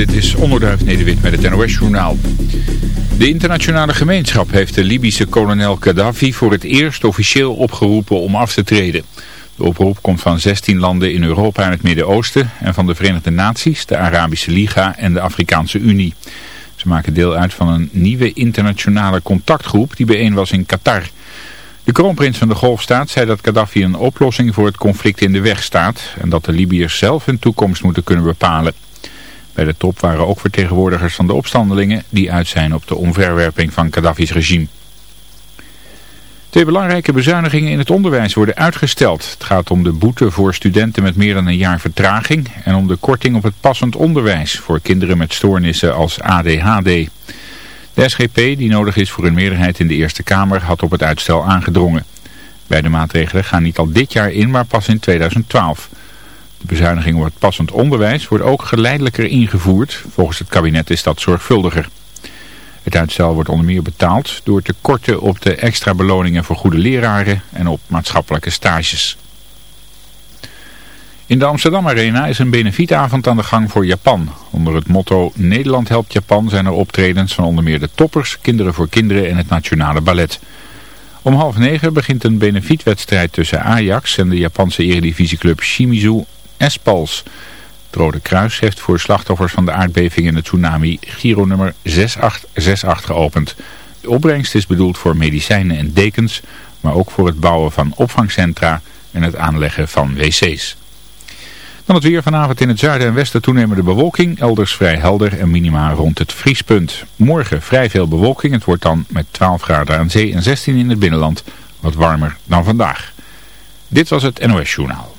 Dit is Onderduif Nederwit met het NOS-journaal. De internationale gemeenschap heeft de Libische kolonel Gaddafi voor het eerst officieel opgeroepen om af te treden. De oproep komt van 16 landen in Europa en het Midden-Oosten en van de Verenigde Naties, de Arabische Liga en de Afrikaanse Unie. Ze maken deel uit van een nieuwe internationale contactgroep die bijeen was in Qatar. De kroonprins van de Golfstaat zei dat Gaddafi een oplossing voor het conflict in de weg staat en dat de Libiërs zelf hun toekomst moeten kunnen bepalen. Bij de top waren ook vertegenwoordigers van de opstandelingen die uit zijn op de omverwerping van Gaddafi's regime. Twee belangrijke bezuinigingen in het onderwijs worden uitgesteld. Het gaat om de boete voor studenten met meer dan een jaar vertraging en om de korting op het passend onderwijs voor kinderen met stoornissen als ADHD. De SGP, die nodig is voor een meerderheid in de Eerste Kamer, had op het uitstel aangedrongen. Beide maatregelen gaan niet al dit jaar in, maar pas in 2012. De bezuiniging op het passend onderwijs wordt ook geleidelijker ingevoerd. Volgens het kabinet is dat zorgvuldiger. Het uitstel wordt onder meer betaald door te korten op de extra beloningen voor goede leraren en op maatschappelijke stages. In de Amsterdam Arena is een benefietavond aan de gang voor Japan. Onder het motto Nederland helpt Japan zijn er optredens van onder meer de toppers, kinderen voor kinderen en het Nationale Ballet. Om half negen begint een benefietwedstrijd tussen Ajax en de Japanse eredivisieclub Shimizu Espals. Het Rode Kruis heeft voor slachtoffers van de aardbeving en de tsunami Giro nummer 6868 geopend. De opbrengst is bedoeld voor medicijnen en dekens, maar ook voor het bouwen van opvangcentra en het aanleggen van wc's. Dan het weer vanavond in het zuiden en westen toenemende bewolking, elders vrij helder en minima rond het vriespunt. Morgen vrij veel bewolking, het wordt dan met 12 graden aan zee en 16 in het binnenland, wat warmer dan vandaag. Dit was het NOS Journaal.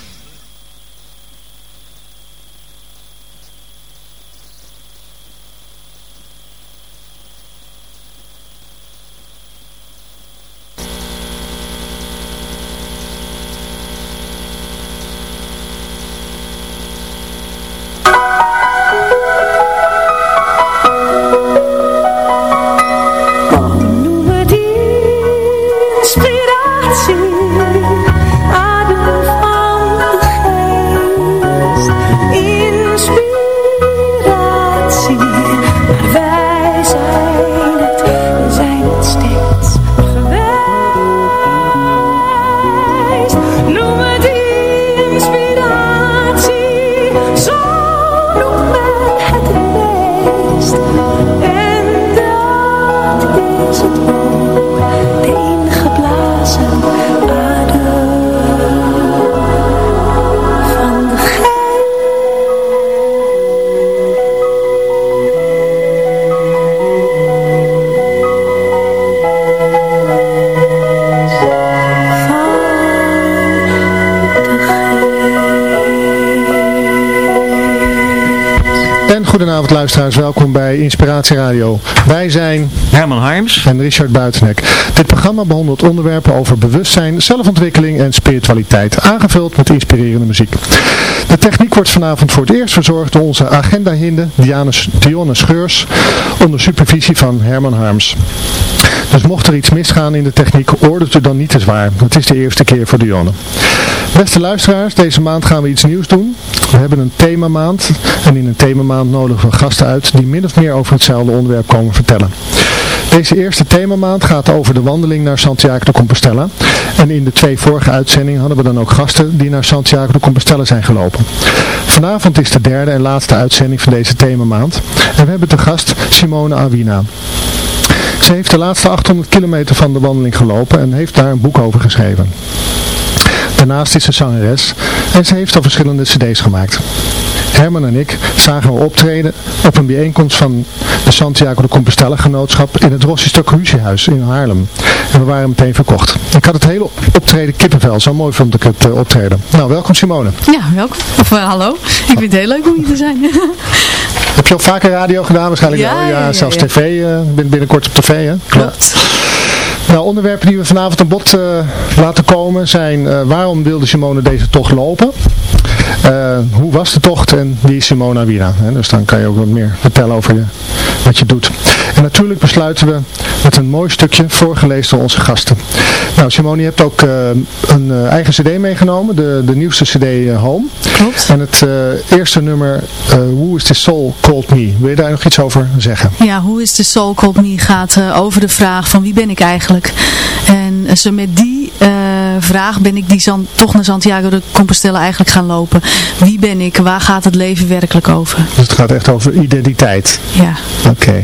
Radio. Wij zijn Herman Harms. en Richard Buitenek. Dit programma behandelt onderwerpen over bewustzijn, zelfontwikkeling en spiritualiteit, aangevuld met inspirerende muziek. De techniek wordt vanavond voor het eerst verzorgd door onze agenda-hinde Diane, Dionne Scheurs, onder supervisie van Herman Harms. Dus mocht er iets misgaan in de techniek, oordeelt u dan niet te zwaar. Het is de eerste keer voor Dionne. Beste luisteraars, deze maand gaan we iets nieuws doen. We hebben een themamaand en in een themamaand nodigen we gasten uit die min of meer over hetzelfde onderwerp komen vertellen. Deze eerste themamaand gaat over de wandeling naar Santiago de Compostela. En in de twee vorige uitzendingen hadden we dan ook gasten die naar Santiago de Compostela zijn gelopen. Vanavond is de derde en laatste uitzending van deze themamaand. En we hebben te gast Simone Awina. Ze heeft de laatste 800 kilometer van de wandeling gelopen en heeft daar een boek over geschreven. Daarnaast is ze zangeres en ze heeft al verschillende cd's gemaakt. Herman en ik zagen haar optreden op een bijeenkomst van de Santiago de Compostela genootschap in het Rossister Cruciehuis in Haarlem. En we waren meteen verkocht. Ik had het hele optreden kippenvel, zo mooi vond ik het eh, optreden. Nou, welkom Simone. Ja, welkom. Of eh, hallo. Ik vind het heel leuk om hier te zijn. Heb je al vaker radio gedaan waarschijnlijk Ja, wel? ja, ja, zelfs ja. tv, bin- binnenkort op tv hè? Klopt. Nou, onderwerpen die we vanavond aan bod laten komen zijn waarom wilde Simone deze tocht lopen? Eh, hoe was de tocht en wie is Simona Wira? Hè? Dus dan kan je ook wat meer vertellen over je, wat je doet. En natuurlijk besluiten we met een mooi stukje voorgelezen door onze gasten. Nou Simone, je hebt ook een eigen cd meegenomen, de, de nieuwste cd Home. Klopt. En het eerste nummer, Who is the Soul Called Me? Wil je daar nog iets over zeggen? Ja, Who is the Soul Called Me gaat over de vraag van wie ben ik eigenlijk? En ze met die vraag ben ik die zand, toch naar Santiago de Compostela eigenlijk gaan lopen. Wie ben ik? Waar gaat het leven werkelijk over? Dus het gaat echt over identiteit? Ja. Oké.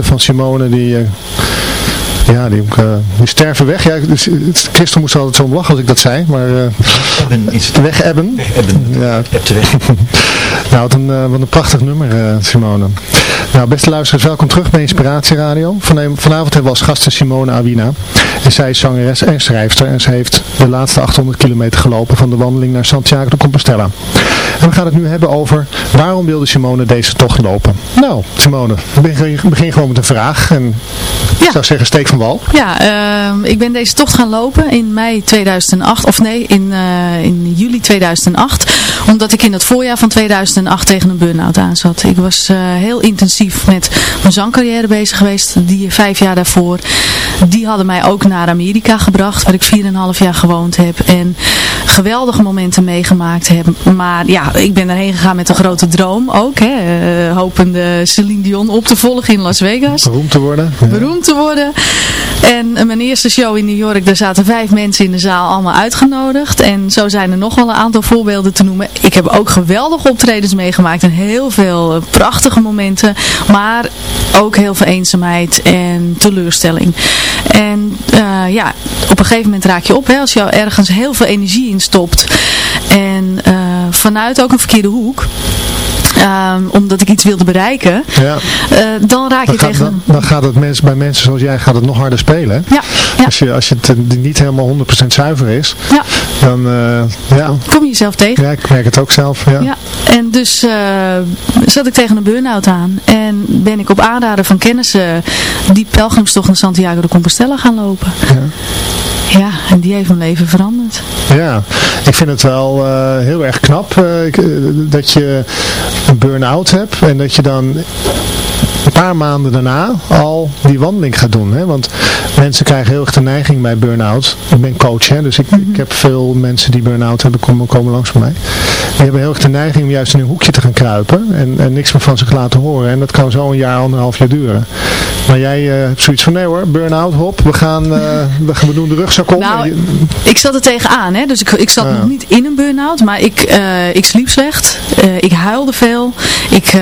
Van Simone die... Uh, ja, die, uh, die, sterven weg. Ja, dus, gisteren moest altijd zo lachen als ik dat zei, maar... Uh, weg ebben. Weg ebben. Ja. nou, wat een, wat een prachtig nummer, Simone. Nou, beste luisteraars, welkom terug bij Inspiratie Radio. Vanavond hebben we als gasten Simone Awina. En zij is zangeres en schrijfster. En ze heeft de laatste 800 kilometer gelopen van de wandeling naar Santiago de Compostela. En we gaan het nu hebben over waarom wilde Simone deze tocht lopen. Nou, Simone, begin, begin gewoon met een vraag. En ik zou zeggen, steek van wal. Ja, ehm, ik ben deze tocht gaan lopen in mei 2008. Of nee, in, uh, in juli 2008. Omdat ik in het voorjaar van 2008 tegen een burn-out aan zat. Ik was uh, heel intensief met mijn zangcarrière bezig geweest. Die vijf jaar daarvoor. Die hadden mij ook naar Amerika gebracht. Waar ik 4,5 jaar gewoond heb. En geweldige momenten meegemaakt heb. Maar ja, ik ben erheen gegaan met een grote droom ook. Hè, uh, hopende Celine Dion op te volgen in Las Vegas. Beroemd te worden. Ja. Beroemd te worden. En mijn eerste show in New York, daar zaten vijf mensen in de zaal allemaal uitgenodigd. En zo zijn er nog wel een aantal voorbeelden te noemen. Ik heb ook geweldige optredens meegemaakt en heel veel prachtige momenten. Maar ook heel veel eenzaamheid en teleurstelling. En uh, ja, op een gegeven moment raak je op hè, als je ergens heel veel energie in stopt. En uh, vanuit ook een verkeerde hoek. Um, omdat ik iets wilde bereiken, ja. uh, dan raak dan je gaat, tegen... Dan, dan gaat het mens, bij mensen zoals jij gaat het nog harder spelen. Ja, ja. Als, je, als je het niet helemaal 100% zuiver is, ja. dan uh, ja. kom je jezelf tegen. Ja, ik merk het ook zelf. Ja. ja. En dus zat ik tegen een burn-out aan. En ben ik op aanraden van kennissen die pelgrimstocht naar Santiago de Compostela gaan lopen. Ja. Ja, en die heeft mijn leven veranderd. Ja, ik vind het wel uh, heel erg knap uh, dat je een burn-out hebt en dat je dan paar maanden daarna al die wandeling gaat doen. Hè? Want mensen krijgen heel erg de neiging bij burn-out. Ik ben coach, hè? dus ik, mm -hmm. ik heb veel mensen die burn-out hebben komen, komen langs bij mij. Die hebben heel erg de neiging om juist in een hoekje te gaan kruipen en, en niks meer van zich laten horen. En dat kan zo een jaar, anderhalf jaar duren. Maar jij uh, hebt zoiets van, nee hoor, burn-out, hop, we gaan, uh, we gaan doen de rugzak om. Nou, je... ik zat er tegenaan, hè? dus ik, ik zat ah. nog niet in een burn-out, maar ik, uh, ik sliep slecht, ik huilde veel. Ik,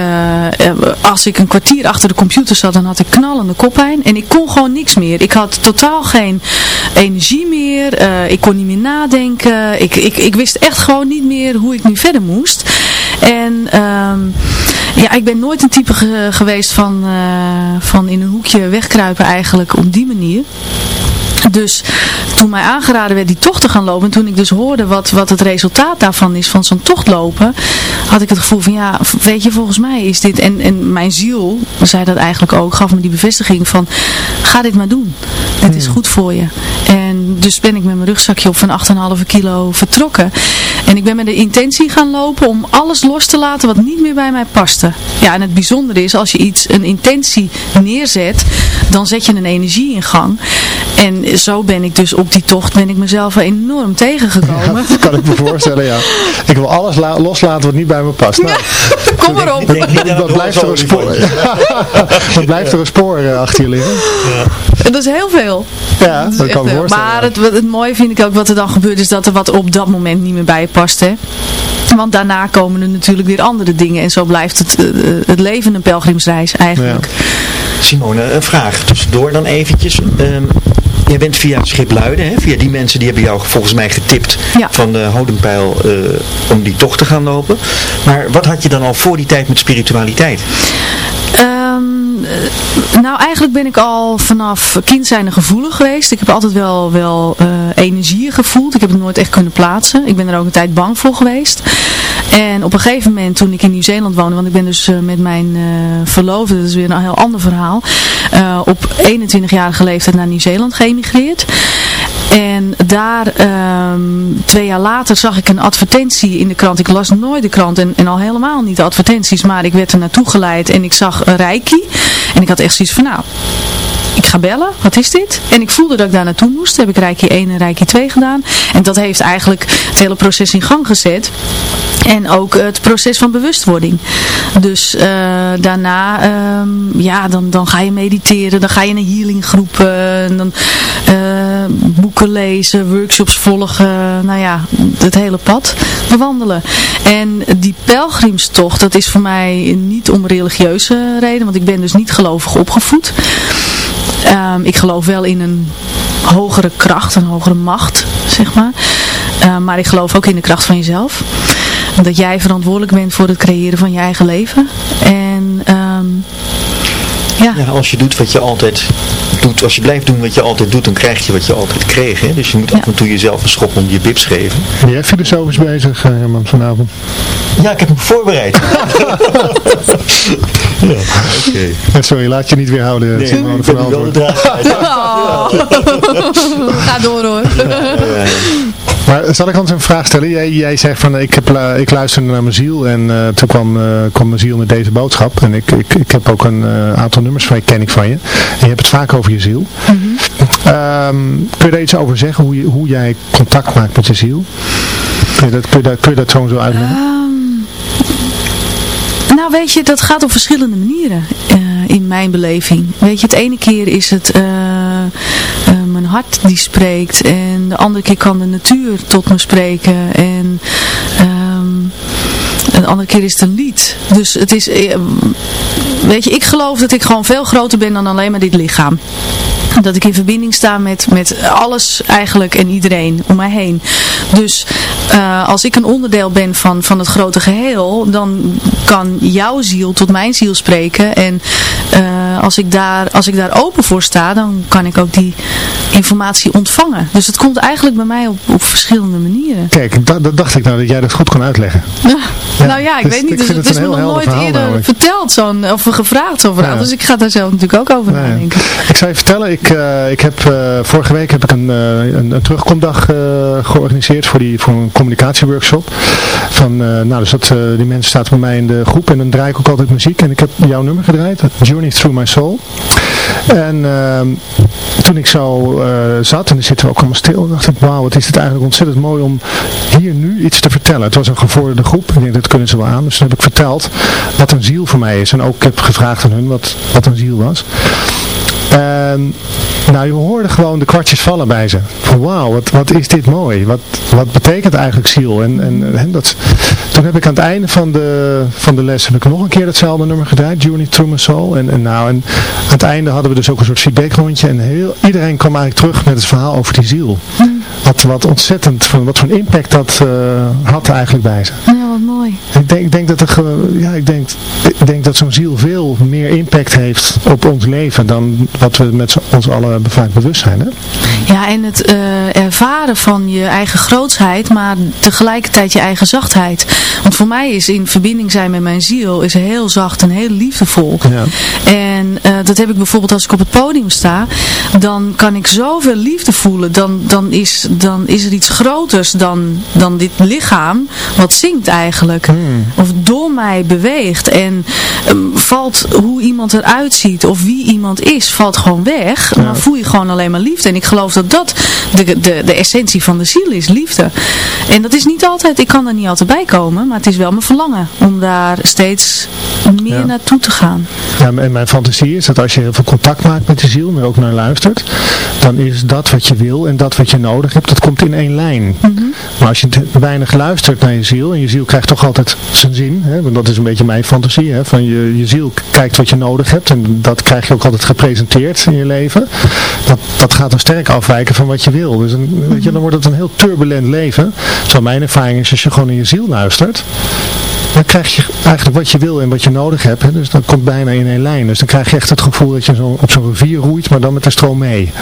als ik een kwartier achter de computer zat, dan had ik knallende koppijn en ik kon gewoon niks meer. Ik had totaal geen energie meer, ik kon niet meer nadenken, ik, ik, ik wist echt gewoon niet meer hoe ik nu verder moest. En um, ja, ik ben nooit een type ge geweest van, uh, van in een hoekje wegkruipen eigenlijk op die manier. Dus toen mij aangeraden werd die tocht te gaan lopen, en toen ik dus hoorde wat, wat het resultaat daarvan is, van zo'n tocht lopen, had ik het gevoel van ja, weet je, volgens mij is dit, en, en mijn ziel zei dat eigenlijk ook, gaf me die bevestiging van, ga dit maar doen. Dit hmm. is goed voor je. En dus ben ik met mijn rugzakje op van 8,5 kilo vertrokken. En ik ben met de intentie gaan lopen om alles los te laten wat niet meer bij mij paste. Ja, en het bijzondere is, als je iets, een intentie neerzet, dan zet je een energie in gang. En zo ben ik dus op die tocht, ben ik mezelf enorm tegengekomen. Ja, dat kan ik me voorstellen, ja. Ik wil alles loslaten wat niet bij me past. Nou, Kom maar op. Dat blijft er een spoor. Dan blijft er een spoor achter je liggen. Ja. Dat is heel veel. Ja, dat, dat kan me voorstellen. Maar het, het mooie vind ik ook wat er dan gebeurt, is dat er wat op dat moment niet meer bij je past, hè. Want daarna komen er natuurlijk weer andere dingen. En zo blijft het, uh, het leven een pelgrimsreis eigenlijk. Ja. Simone, een vraag tussendoor dan eventjes. Um, jij bent via Schipluiden, hè? via die mensen die hebben jou volgens mij getipt ja. van de Hodenpijl uh, om die tocht te gaan lopen. Maar wat had je dan al voor die tijd met spiritualiteit? Um, nou, eigenlijk ben ik al vanaf kind zijnde gevoelig geweest. Ik heb altijd wel, wel uh, energie gevoeld. Ik heb het nooit echt kunnen plaatsen. Ik ben er ook een tijd bang voor geweest. En op een gegeven moment, toen ik in Nieuw-Zeeland woonde, want ik ben dus uh, met mijn uh, verloofde, dat is weer een heel ander verhaal, uh, op 21-jarige leeftijd naar Nieuw-Zeeland geëmigreerd. En daar, um, twee jaar later, zag ik een advertentie in de krant. Ik las nooit de krant en, en al helemaal niet de advertenties, maar ik werd er naartoe geleid en ik zag Reiki. En ik had echt zoiets van, nou, ik ga bellen, wat is dit? En ik voelde dat ik daar naartoe moest. Heb ik Reiki 1 en Reiki 2 gedaan. En dat heeft eigenlijk het hele proces in gang gezet. En ook het proces van bewustwording. Dus uh, daarna, um, ja, dan, dan ga je mediteren, dan ga je naar healinggroepen, dan uh, boeken lezen, workshops volgen, nou ja, het hele pad bewandelen. En die pelgrimstocht, dat is voor mij niet om religieuze reden, want ik ben dus niet gelovig opgevoed. Um, ik geloof wel in een hogere kracht, een hogere macht, zeg maar. Uh, maar ik geloof ook in de kracht van jezelf. Dat jij verantwoordelijk bent voor het creëren van je eigen leven. En um, Ja. Ja, als je doet wat je altijd doet, als je blijft doen wat je altijd doet, dan krijg je wat je altijd kreeg. Hè? Dus je moet Ja. af en toe jezelf een schop onder je bibs geven. Ben jij filosofisch bezig, eh, Herman, vanavond? Ja, ik heb hem voorbereid. ja, oké. Eh, Sorry, laat je niet weerhouden, Nee, Simone, ik ben wel de. Oh. Ga door hoor. Ja, ja. Maar zal ik anders een vraag stellen? Jij, jij zegt van ik, heb, ik luisterde naar mijn ziel en eh, toen kwam, eh, kwam mijn ziel met deze boodschap. En ik, ik, ik heb ook een eh, aantal nummers van je, ken ik van je. En je hebt het vaak over je ziel. Ehm, kun je daar iets over zeggen, hoe, je, hoe jij contact maakt met je ziel? Kun je dat, kun je dat, kun je dat zo en zo uitleggen? Ehm, nou weet je, dat gaat op verschillende manieren in mijn beleving. Weet je, het ene keer is het mijn hart die spreekt en de andere keer kan de natuur tot me spreken en ehm, de andere keer is het een lied. Dus het is, eh, weet je, ik geloof dat ik gewoon veel groter ben dan alleen maar dit lichaam. Dat ik in verbinding sta met, met alles eigenlijk en iedereen om mij heen. Dus eh, als ik een onderdeel ben van, van het grote geheel, dan kan jouw ziel tot mijn ziel spreken. En eh, als, ik daar, als ik daar open voor sta, dan kan ik ook die informatie ontvangen. Dus het komt eigenlijk bij mij op, op verschillende manieren. Kijk, dat, dat dacht ik nou dat jij dat goed kon uitleggen. nou ja, ik dus weet niet, dus het het is me nog nooit verhaal eerder namelijk. verteld zo'n, of gevraagd zo'n verhaal. Ja. Dus ik ga daar zelf natuurlijk ook over nadenken. Ik zou je vertellen, ik, eh, ik heb, eh, vorige week heb ik een, eh, een, terugkomdag georganiseerd voor, die, voor een communicatieworkshop. Van, nou, dus dat, die mensen staan bij mij in de groep en dan draai ik ook altijd muziek. En ik heb jouw nummer gedraaid, Journey Through My Soul. En ehm, toen ik zo zat, en dan zitten we ook allemaal stil, dacht ik, wauw, wat is het eigenlijk ontzettend mooi om hier nu iets te vertellen. Het was een gevorderde groep, ik denk dat kunnen ze wel aan. Dus toen heb ik verteld wat een ziel voor mij is. En ook heb gevraagd aan hun wat, wat een ziel was. En nou, je hoorde gewoon de kwartjes vallen bij ze. Van wauw, wat, wat is dit mooi. Wat, wat betekent eigenlijk ziel? En, en, dat, toen heb ik aan het einde van de, van de les nog een keer datzelfde nummer gedraaid. Journey Through My Soul. En, en, nou, en aan het einde hadden we dus ook een soort feedbackrondje. En heel, iedereen kwam eigenlijk terug met het verhaal over die ziel. Wat, wat ontzettend, van, wat voor een impact dat eh, had eigenlijk bij ze. Ja, wat mooi. Ik denk, ik denk dat, er, ja, ik denk, ik denk dat zo'n ziel veel meer impact heeft op ons leven dan wat we met ons allen vaak bewust zijn. Hè? Ja, en het eh, ervaren van je eigen grootsheid, maar tegelijkertijd je eigen zachtheid. Want voor mij is in verbinding zijn met mijn ziel is heel zacht en heel liefdevol. Ja. En eh, dat heb ik bijvoorbeeld als ik op het podium sta, dan kan ik zoveel liefde voelen. Dan, dan, is, dan is er iets groters dan, dan dit lichaam wat zingt eigenlijk. Of door mij beweegt. En ehm, valt hoe iemand eruit ziet of wie iemand is, valt gewoon weg. Maar voel je gewoon alleen maar liefde. En ik geloof dat dat de, de, de essentie van de ziel is, liefde. En dat is niet altijd, ik kan er niet altijd bij komen, maar het is wel mijn verlangen om daar steeds meer Ja. naartoe te gaan. Ja, en mijn fantasie is dat als je heel veel contact maakt met de ziel, maar ook naar luistert, dan is dat wat je wil en dat wat je nodig hebt, dat komt in één lijn. Maar als je te weinig luistert naar je ziel, en je ziel krijgt toch altijd zijn zin, hè, want dat is een beetje mijn fantasie, hè, van je, je ziel kijkt wat je nodig hebt en dat krijg je ook altijd gepresenteerd in je leven. Dat, dat gaat dan sterk afwijken van wat je wil. Dus een, weet je, dan wordt het een heel turbulent leven. Zo mijn ervaring is als je gewoon in je ziel luistert, dan krijg je eigenlijk wat je wil en wat je nodig hebt. Hè? Dus dat komt bijna in één lijn. Dus dan krijg je echt het gevoel dat je zo op zo'n rivier roeit, maar dan met de stroom mee.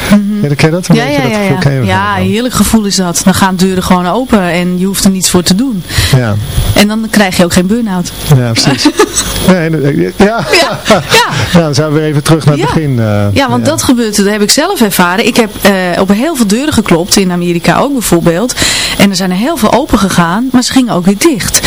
Ja, ken je dat? Een Ja, ja, dat ja, ja. ja, een heerlijk gevoel is dat. Dan gaan deuren gewoon open en je hoeft er niets voor te doen. ja. En dan krijg je ook geen burn-out. ja, precies. nee, ja. Ja, ja. Nou, dan zijn we weer even terug naar het Ja. begin. eh, Ja, want dat gebeurt, dat heb ik zelf ervaren. Ik heb eh, op heel veel deuren geklopt, in Amerika ook bijvoorbeeld. En er zijn er heel veel open gegaan, maar ze gingen ook weer dicht.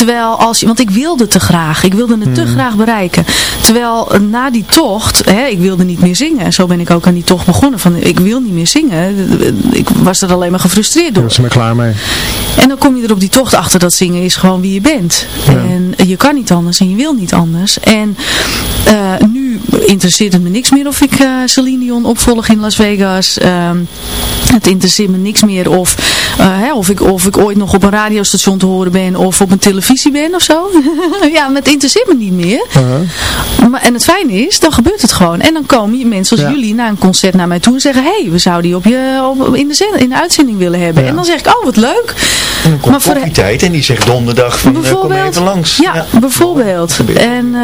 Terwijl als je, want ik wilde te graag, ik wilde het te graag bereiken. Terwijl eh, na die tocht, hè, ik wilde niet meer zingen. Zo ben ik ook aan die tocht begonnen. Van, ik wil niet meer zingen. Ik was er alleen maar gefrustreerd Daar door. was ze maar klaar mee. En dan kom je er op die tocht achter dat zingen is gewoon wie je bent. En je kan niet anders en je wil niet anders. En eh, nu interesseert het me niks meer of ik eh Celine Dion opvolg in Las Vegas. Ehm, het interesseert me niks meer of, eh, hè, of, ik, of ik ooit nog op een radiostation te horen ben of op een televisie ben of zo. ja, maar het interesseert me niet meer. Uh-huh. Maar, en het fijne is, dan gebeurt het gewoon. En dan komen je mensen als Ja. jullie na een concert naar mij toe en zeggen, hé, hey, we zouden die op je, op, in, de in de uitzending willen hebben. Ja. En dan zeg ik, oh wat leuk. En dan komt Maar voor- koffietijd en die zegt donderdag van eh, kom even langs. Ja, bijvoorbeeld. En,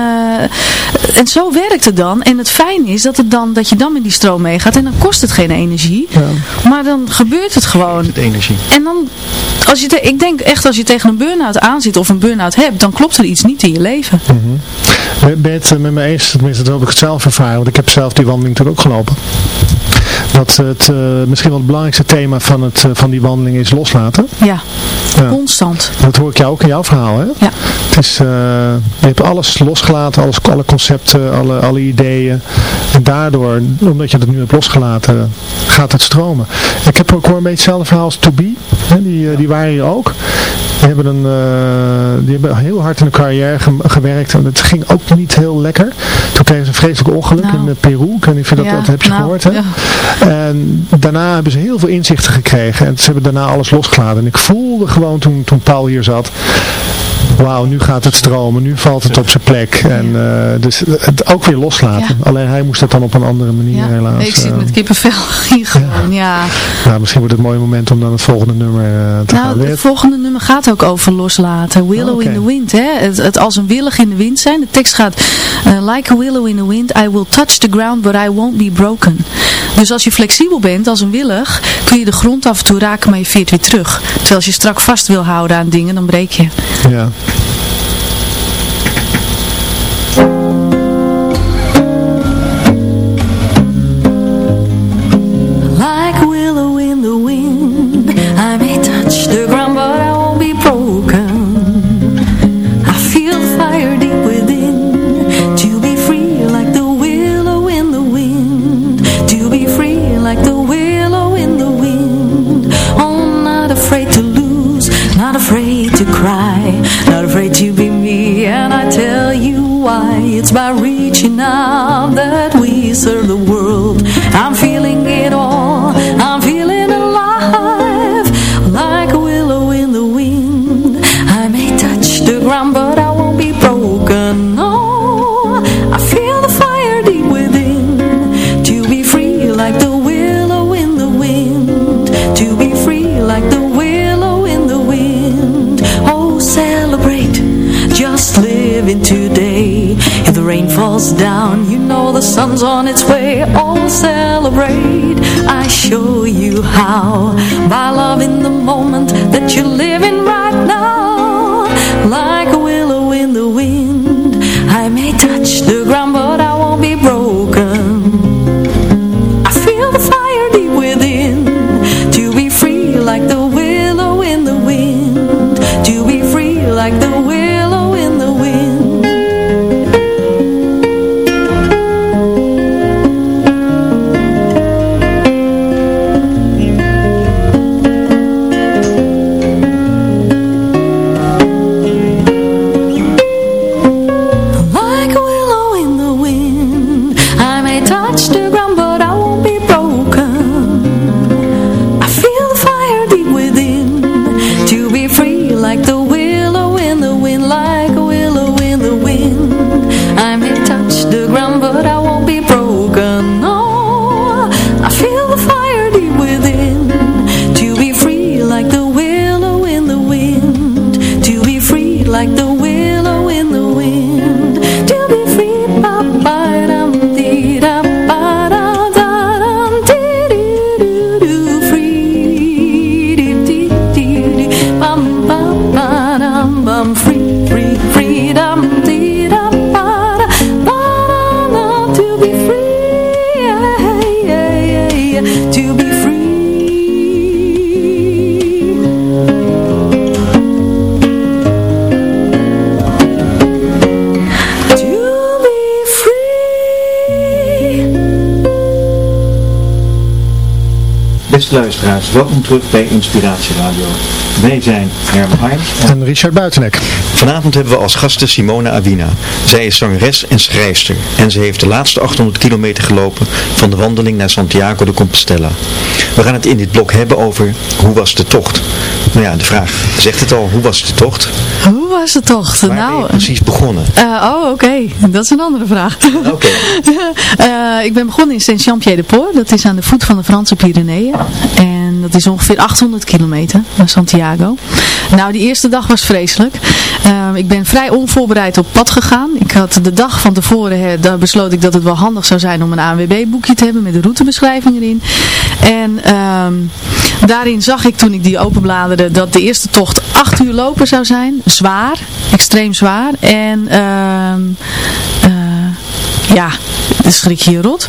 en zo werkt het dan. En het fijn is dat, het dan, dat je dan met die stroom meegaat. En dan kost het geen energie. Maar dan gebeurt het gewoon. Het energie. En dan, als je te- ik denk echt als je tegen een burn-out aanzit of een burn-out hebt, dan klopt er iets niet in je leven. Ben ben je het met me eens, tenminste dat heb ik het zelf ervaren, want ik heb zelf die wandeling natuurlijk ook gelopen. Dat het eh, misschien wel het belangrijkste thema van, het, eh, van die wandeling is loslaten. Ja, Ja. constant. Dat hoor ik jou ook in jouw verhaal, hè? Ja. Het is, eh, je hebt alles losgelaten, alles, alle concepten, alle, alle ideeën. En daardoor, omdat je het nu hebt losgelaten, gaat het stromen. Ik heb ook hoor een beetje hetzelfde verhaal als To Be. Hè, die, die waren hier ook. Die hebben, een, eh, die hebben heel hard in de carrière ge- gewerkt. En het ging ook niet heel lekker. Toen kregen ze een vreselijk ongeluk Nou. in eh, Peru. Ik weet niet of je dat, Ja, dat heb je nou, gehoord. Hè? ja. En daarna hebben ze heel veel inzichten gekregen. En ze hebben daarna alles losgelaten. En ik voelde gewoon toen, toen Paul hier zat. Wauw, nu gaat het stromen. Nu valt het op zijn plek. En eh, dus het ook weer loslaten. Ja. Alleen hij moest dat dan op een andere manier Ja, helaas. ik zit eh, met kippenvel hier gewoon, ja. nou, misschien wordt het een mooi moment om dan het volgende nummer eh, te gaan Nou, het volgende nummer gaat ook over loslaten. Willow Oh, in the wind, hè. Het, het als een willig in de wind zijn. De tekst gaat, like a willow in the wind, I will touch the ground, but I won't be broken. Dus als je flexibel bent, als een willig, kun je de grond af en toe raken, maar je veert weer terug. Terwijl als je strak vast wil houden aan dingen, dan breek je. Ja. Broken welkom terug bij Inspiratie Radio. Wij zijn Herman. En Richard Buitenek. Vanavond hebben we als gasten Simona Avina. Zij is zangeres en schrijfster en ze heeft de laatste 800 kilometer gelopen van de wandeling naar Santiago de Compostela. We gaan het in dit blok hebben over hoe was de tocht? Nou ja, de vraag zegt het al, hoe was de tocht? De tocht? Waar ben nou, je precies begonnen? eh, oh, oké. Dat is een andere vraag. Oké. Eh, ik ben begonnen in Saint-Jean-Pied-de-Port. Dat is aan de voet van de Franse Pyreneeën. En dat is ongeveer 800 kilometer naar Santiago. Nou, die eerste dag was vreselijk. Eh, ik ben vrij onvoorbereid op pad gegaan. Ik had de dag van tevoren daar besloot ik dat het wel handig zou zijn om een ANWB-boekje te hebben met de routebeschrijving erin. En ehm, daarin zag ik toen ik die openbladerde dat de eerste tocht 8 uur lopen zou zijn. Zwaar, extreem zwaar. En ehm eh, ja, dan schrik je rot.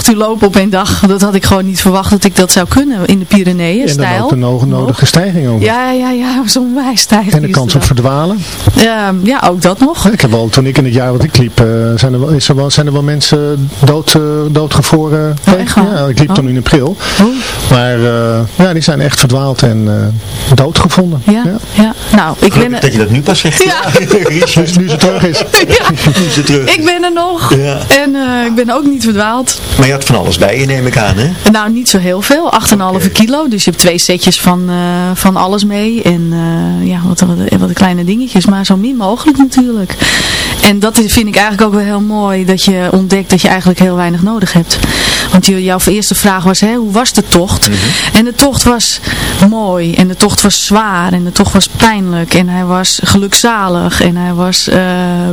Acht uur lopen op één dag, dat had ik gewoon niet verwacht dat ik dat zou kunnen in de Pyreneeën. En dan stijl. ook de no- nodige stijging ook. Ja, ja, ja, zo'n wijstijg. En de kans op verdwalen. Ja, ja, ook dat nog. Ik heb wel, toen ik in het jaar wat ik liep, eh, zijn, er wel, is er wel, zijn er wel mensen dood, eh, doodgevroren. Oh, ja, ik liep toen Oh. in april. Oh. Maar eh, ja, die zijn echt verdwaald en eh, doodgevonden. Ja, ja. Nou, ik ben, dat je dat nu pas zegt. Ja. Richard, Nu, nu ze terug is. ja, nu terug. ik ben er nog. Ja. En eh, ik ben ook niet verdwaald. Maar had van alles bij je, neem ik aan, hè? Nou, niet zo heel veel. 8,5 Oké. kilo. Dus je hebt twee setjes van, eh, van alles mee. En eh, ja, wat, wat, wat kleine dingetjes. Maar zo min mogelijk natuurlijk. En dat vind ik eigenlijk ook wel heel mooi. Dat je ontdekt dat je eigenlijk heel weinig nodig hebt. Want jouw eerste vraag was, hè, hoe was de tocht? En de tocht was mooi. En de tocht was zwaar. En de tocht was pijnlijk. En hij was gelukzalig. En hij was eh,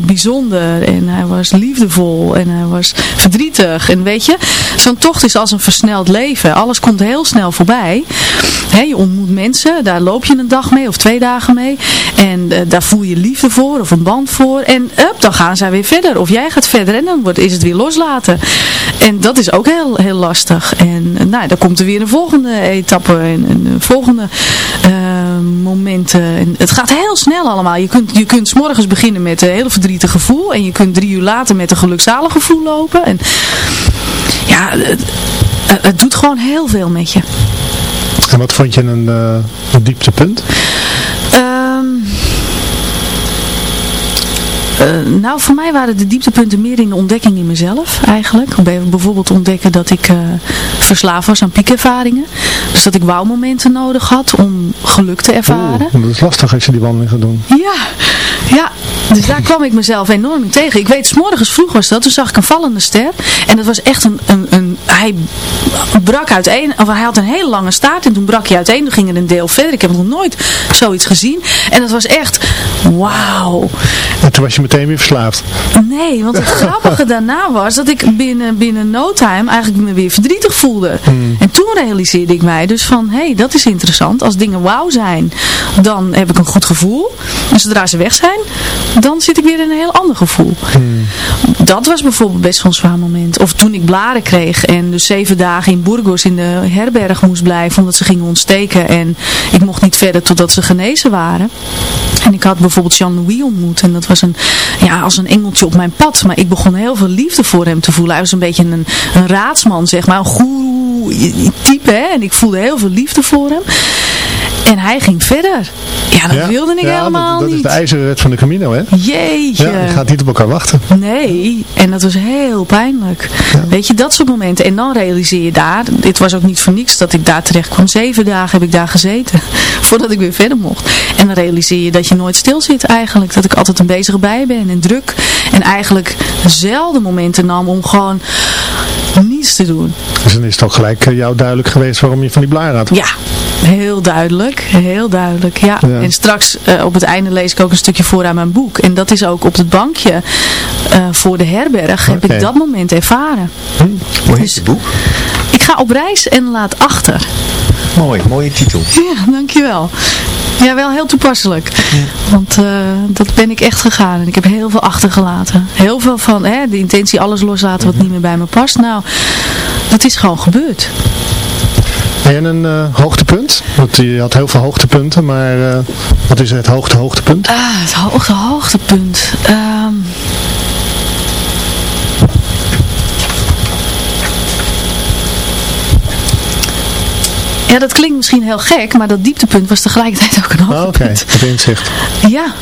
bijzonder. En hij was liefdevol. En hij was verdrietig. En weet je, zo'n tocht is als een versneld leven. Alles komt heel snel voorbij. Je ontmoet mensen. Daar loop je een dag mee of twee dagen mee. En eh, daar voel je liefde voor of een band voor. En dan gaan zij weer verder. Of jij gaat verder en dan wordt, is het weer loslaten. En dat is ook heel, heel lastig. En eh, nou, dan komt er weer een volgende etappe en een, een volgende eh, momenten. En het gaat heel snel allemaal. Je kunt, je kunt 's morgens beginnen met een heel verdrietig gevoel. En je kunt drie uur later met een gelukzalig gevoel lopen. En ja, het, het doet gewoon heel veel met je. En wat vond je een, eh, een dieptepunt? Ehm, eh, nou, voor mij waren de dieptepunten meer in de ontdekking in mezelf eigenlijk. Bijvoorbeeld ontdekken dat ik eh, verslaafd was aan piekervaringen. Dus dat ik wauwmomenten nodig had om geluk te ervaren. Oeh, dat is lastig als je die wandeling gaat doen. Ja, ja. Dus daar kwam ik mezelf enorm in tegen. Ik weet, s morgens vroeg was dat. Toen zag ik een vallende ster. En dat was echt een, een, een hij brak uiteen. Of hij had een hele lange staart. En toen brak hij uiteen. Toen ging er een deel verder. Ik heb nog nooit zoiets gezien. En dat was echt, wauw. En toen was je meteen weer verslaafd. Nee, want het grappige daarna was dat ik binnen, binnen no time eigenlijk me weer verdrietig voelde. En toen realiseerde ik mij dus van, hé, hey, dat is interessant. Als dingen wauw zijn, dan heb ik een goed gevoel. En zodra ze weg zijn, dan zit ik weer in een heel ander gevoel. Dat was bijvoorbeeld best wel een zwaar moment. Of toen ik blaren kreeg en dus zeven dagen in Burgos in de herberg moest blijven omdat ze gingen ontsteken. En ik mocht niet verder totdat ze genezen waren. En ik had bijvoorbeeld Jean-Louis ontmoet. En dat was een, ja, als een engeltje op mijn pad. Maar ik begon heel veel liefde voor hem te voelen. Hij was een beetje een, een raadsman, zeg maar. Een goeroe type, hè. En ik voelde heel veel liefde voor hem. En hij ging verder. Ja, dat wilde ik ja, helemaal dat, dat niet. is de ijzeren wet van de Camino, hè? Jeetje. Ja, je gaat niet op elkaar wachten. Nee, en dat was heel pijnlijk. Weet je, dat soort momenten. En dan realiseer je daar, dit was ook niet voor niks dat ik daar terecht kwam. Zeven dagen heb ik daar gezeten, voordat ik weer verder mocht. En dan realiseer je dat je nooit stil zit eigenlijk. Dat ik altijd een bezige bij ben en druk. En eigenlijk zelden momenten nam om gewoon niets te doen. Dus dan is het ook gelijk eh, jou duidelijk geweest waarom je van die blaar had. Ja, heel duidelijk. Heel duidelijk, ja. Ja. En straks eh, op het einde lees ik ook een stukje voor aan mijn boek. En dat is ook op het bankje eh, voor de herberg heb ik dat moment ervaren. Hoe heet Dus- het boek? Ik ga op reis en laat achter. Mooi, mooie titel. Ja, dankjewel. Ja, wel heel toepasselijk. Want eh, dat ben ik echt gegaan. En ik heb heel veel achtergelaten. Heel veel van hè, de intentie alles loslaten wat niet meer bij me past. Nou, dat is gewoon gebeurd. En een eh, hoogtepunt? Want je had heel veel hoogtepunten, maar eh, wat is het hoogte hoogtepunt? Ah, het hoogte hoogtepunt. Ehm Ja, dat klinkt misschien heel gek, maar dat dieptepunt was tegelijkertijd ook een Ah, Oké, hoogtepunt. het inzicht. Ja,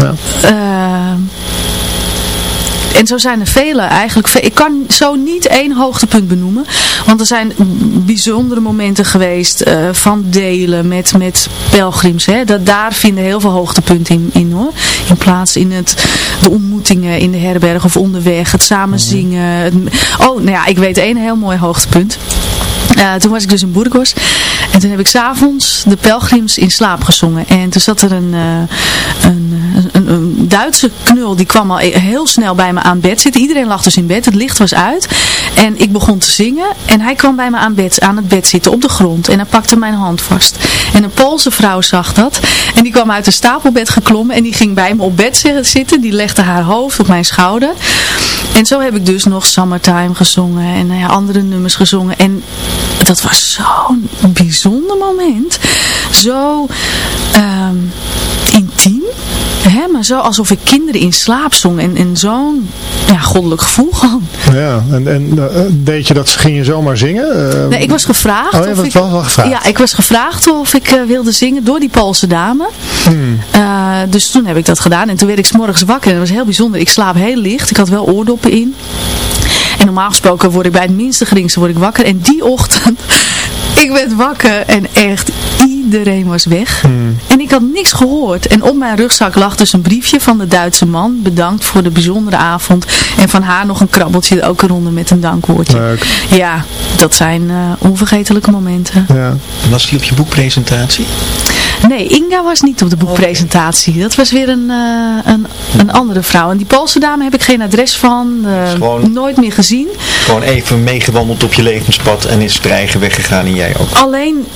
Ja. Ehm, En zo zijn er vele eigenlijk. Ik kan zo niet één hoogtepunt benoemen. Want er zijn bijzondere momenten geweest uh, van delen met, met pelgrims. Hè. Dat, daar vinden heel veel hoogtepunten in, in hoor. In plaats in het, de ontmoetingen in de herberg of onderweg. Het samen mhm. zingen. oh, nou ja, ik weet één heel mooi hoogtepunt. Toen was ik dus in Burgos. En toen heb ik s'avonds de pelgrims in slaap gezongen. En toen zat er een, uh, een, een, Duitse knul, die kwam al heel snel bij me aan bed zitten. Iedereen lag dus in bed, het licht was uit. En ik begon te zingen. En hij kwam bij me aan, bed, aan het bed zitten op de grond. En hij pakte mijn hand vast. En een Poolse vrouw zag dat. En die kwam uit een stapelbed geklommen. En die ging bij me op bed zitten. Die legde haar hoofd op mijn schouder. En zo heb ik dus nog Summertime gezongen. En ja, andere nummers gezongen. En dat was zo'n bijzonder moment. Zo um, intiem. Hè, maar zo alsof ik kinderen in slaap zong. En, en zo'n ja, goddelijk gevoel gewoon. Ja, en, en uh, deed je dat, ging je zomaar zingen? Uh, nee, ik was gevraagd. Oh, je of ik, was wel gevraagd? Ja, ik was gevraagd of ik uh, wilde zingen door die Poolse dame. Hmm. dus toen heb ik dat gedaan. En toen werd ik s morgens wakker. En dat was heel bijzonder. Ik slaap heel licht. Ik had wel oordoppen in. En normaal gesproken word ik bij het minste geringste word ik wakker. En die ochtend, ik werd wakker en echt iedereen was weg. Hmm. En ik had niks gehoord. En op mijn rugzak lag dus een briefje van de Duitse man. Bedankt voor de bijzondere avond. En van haar nog een krabbeltje ook eronder met een dankwoordje. Leuk. Ja, dat zijn uh, onvergetelijke momenten. Ja. Was die op je boekpresentatie? Nee, Inga was niet op de boekpresentatie. Dat was weer een, uh, een, een andere vrouw. En die Poolse dame heb ik geen adres van. Uh, gewoon, nooit meer gezien. Gewoon even meegewandeld op je levenspad en is er eigen weggegaan en jij ook? Alleen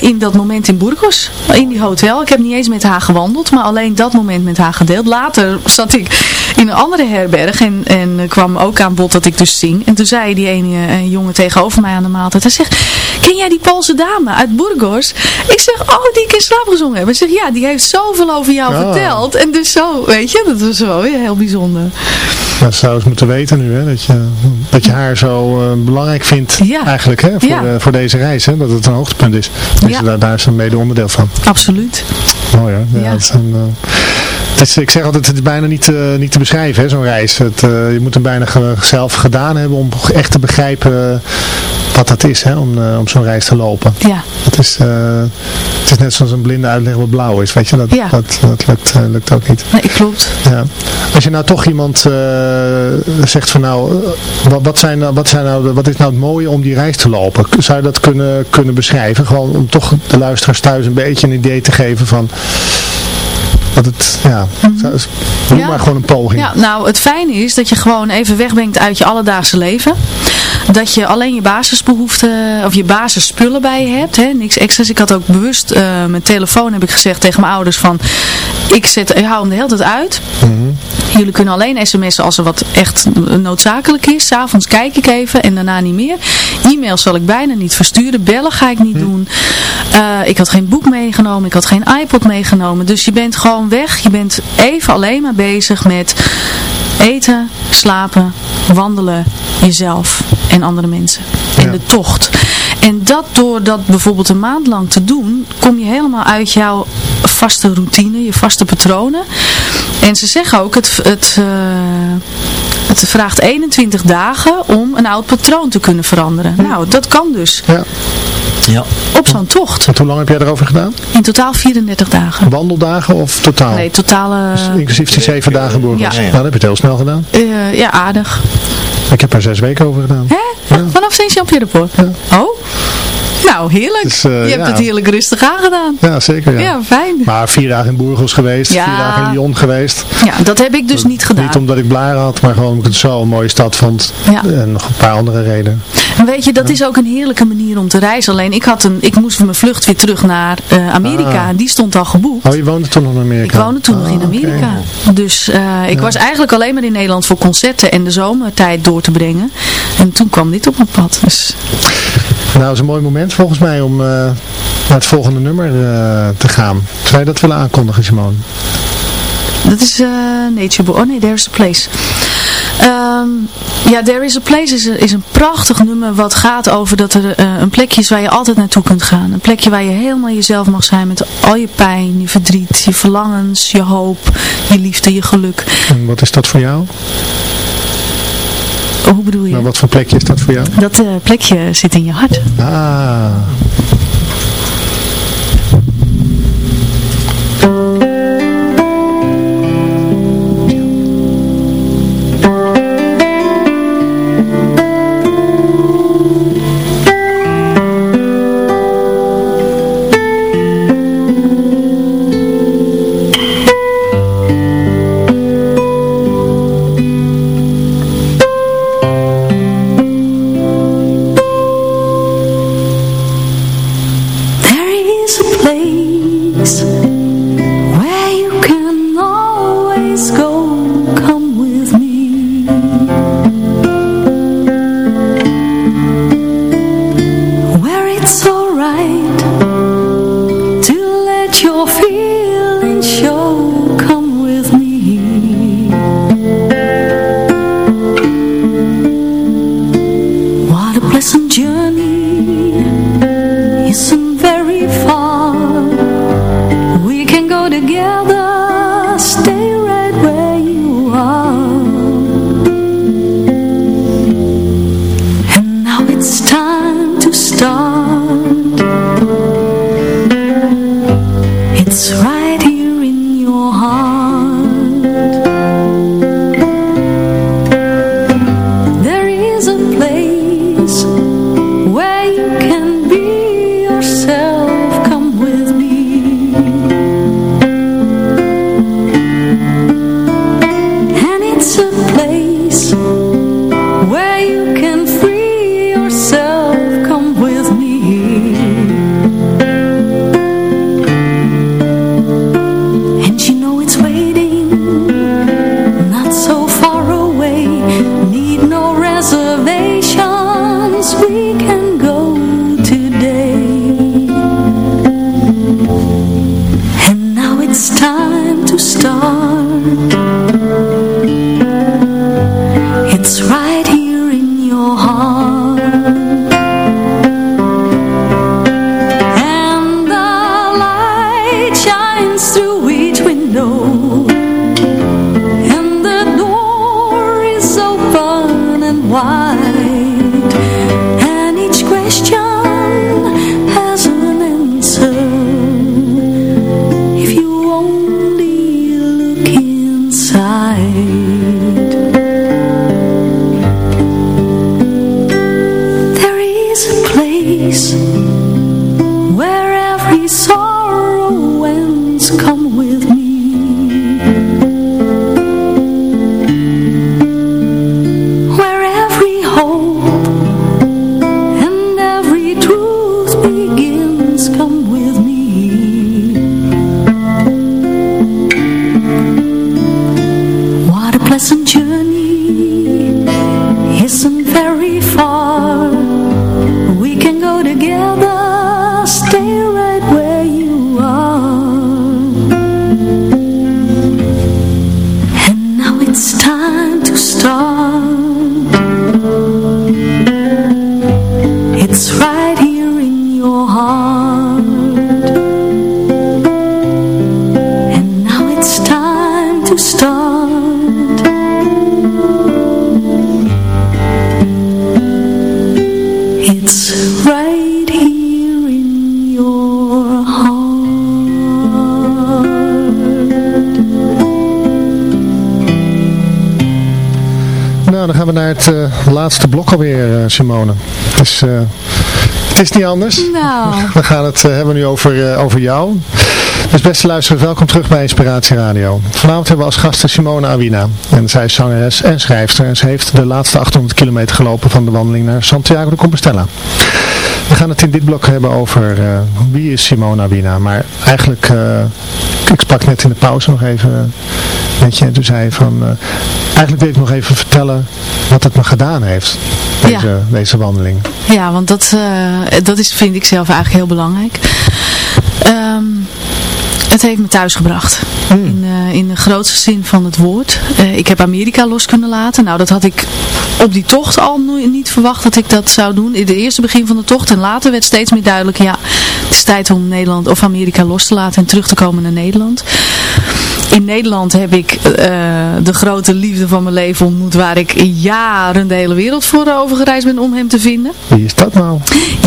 in dat moment moment in Burgos, in die hotel. Ik heb niet eens met haar gewandeld, maar alleen dat moment met haar gedeeld. Later zat ik in een andere herberg en, en kwam ook aan bod dat ik dus zing. En toen zei die ene een eh, jongen tegenover mij aan de maaltijd. Hij zegt, ken jij die Poolse dame uit Burgos? Ik zeg, oh, die ik in slaap gezongen heb. Hij zegt, ja, die heeft zoveel over jou verteld. En dus zo, weet je, dat was wel weer heel bijzonder. Dat zou eens moeten weten nu, hè? Dat, je, dat je haar zo uh, belangrijk vindt ja. eigenlijk hè? Voor, ja. voor deze reis. Hè? Dat het een hoogtepunt is. Dus ja. daar, daar is een mede onderdeel van. Absoluut. Mooi hè? Ja, ja. Uh, het is, ik zeg altijd, het is bijna niet, uh, niet te beschrijven, zo'n reis. Het, uh, je moet hem bijna zelf gedaan hebben om echt te begrijpen wat dat is, hè, om, om zo'n reis te lopen. Ja. Het is, het is net zoals een blinde uitleg wat blauw is, weet je. Dat, ja. dat, dat lukt, lukt ook niet. Nee, klopt. Ja. Als je nou toch iemand zegt van nou, wat, wat, zijn, wat, zijn nou, wat is nou het mooie om die reis te lopen? Zou je dat kunnen, kunnen beschrijven? Gewoon om toch de luisteraars thuis een beetje een idee te geven van dat het, ja, doe ja. maar gewoon een poging. Ja, nou het fijne is dat je gewoon even wegbrengt uit je alledaagse leven. Dat je alleen je basisbehoeften of je basisspullen bij je hebt. Hè? Niks extra's. Ik had ook bewust uh, mijn telefoon heb ik gezegd tegen mijn ouders van ik, zet, ik hou hem de hele tijd uit. Mm -hmm. Jullie kunnen alleen sms'en als er wat echt noodzakelijk is. S'avonds kijk ik even en daarna niet meer. E-mails zal ik bijna niet versturen. Bellen ga ik niet -hmm. doen. Uh, ik had geen boek meegenomen. Ik had geen iPod meegenomen. Dus je bent gewoon weg. Je bent even alleen maar bezig met eten, slapen, wandelen, jezelf en andere mensen. En ja. de tocht. En dat door dat bijvoorbeeld een maand lang te doen, kom je helemaal uit jouw vaste routine, je vaste patronen. En ze zeggen ook, het, het, uh, het vraagt 21 dagen om een oud patroon te kunnen veranderen. Ja. Nou, dat kan dus. Ja. Ja. Op zo'n tocht. Want hoe lang heb jij erover gedaan? In totaal 34 dagen. Wandeldagen of totaal? Nee, totale... Dus inclusief die 7 dagen Burgos. Ja. Nou, dan heb je het heel snel gedaan. Uh, ja, aardig. Ik heb er 6 weken over gedaan. Hè? Ja. Vanaf Sint-Jean-Pierre-de-Port? Ja. Oh? Nou, heerlijk. Dus, uh, je hebt ja. het heerlijk rustig aangedaan. Ja, zeker. Ja, ja fijn. Maar vier dagen in Burgos geweest, Ja. vier dagen in Lyon geweest. Ja, dat heb ik dus niet gedaan. Niet omdat ik blaren had, maar gewoon omdat ik het zo een mooie stad vond. Ja. En nog een paar andere redenen. En weet je, dat is ook een heerlijke manier om te reizen. Alleen ik, had een, ik moest mijn vlucht weer terug naar uh, Amerika. Ah. En die stond al geboekt. Oh, je woonde toen nog in Amerika? Ik woonde toen nog Ah, in Amerika. Dus uh, ik was eigenlijk alleen maar in Nederland voor concerten en de zomertijd door te brengen. En toen kwam dit op mijn pad. Dus Nou, dat is een mooi moment volgens mij om uh, naar het volgende nummer uh, te gaan. Zou je dat willen aankondigen, Simone? dat is uh, Nature Boy. Oh nee, There's a Place. Um, ja, There is a Place is een, is een prachtig nummer wat gaat over dat er uh, een plekje is waar je altijd naartoe kunt gaan. Een plekje waar je helemaal jezelf mag zijn met al je pijn, je verdriet, je verlangens, je hoop, je liefde, je geluk. En wat is dat voor jou? Hoe bedoel je? Nou, wat voor plekje is dat voor jou? Dat plekje zit in je hart. Ah... right here in your heart. Het laatste blok alweer, uh, Simone. Het is, uh, het is niet anders. Nou. We gaan het hebben nu over, over jou. Dus beste luisteraars, welkom terug bij Inspiratie Radio. Vanavond hebben we als gasten Simone Awina. En zij is zangeres en schrijfster. En ze heeft de laatste 800 kilometer gelopen van de wandeling naar Santiago de Compostela. We gaan het in dit blok hebben over wie is Simone Awina. Maar eigenlijk, ik sprak net in de pauze nog even met je. En toen zei van, eigenlijk wil ik nog even vertellen wat het me gedaan heeft, deze, ja. deze wandeling. Ja, want dat, uh, dat is, vind ik zelf eigenlijk heel belangrijk. Um, het heeft me thuis gebracht. Hmm. In, uh, in de grootste zin van het woord. Uh, ik heb Amerika los kunnen laten. Nou, dat had ik op die tocht al niet verwacht dat ik dat zou doen. In het eerste begin van de tocht. En later werd steeds meer duidelijk. Ja, het is tijd om Nederland of Amerika los te laten. En terug te komen naar Nederland. In Nederland heb ik... Uh, de grote liefde van mijn leven ontmoet. Waar ik jaren de hele wereld voor overgereisd ben om hem te vinden. Wie is dat nou?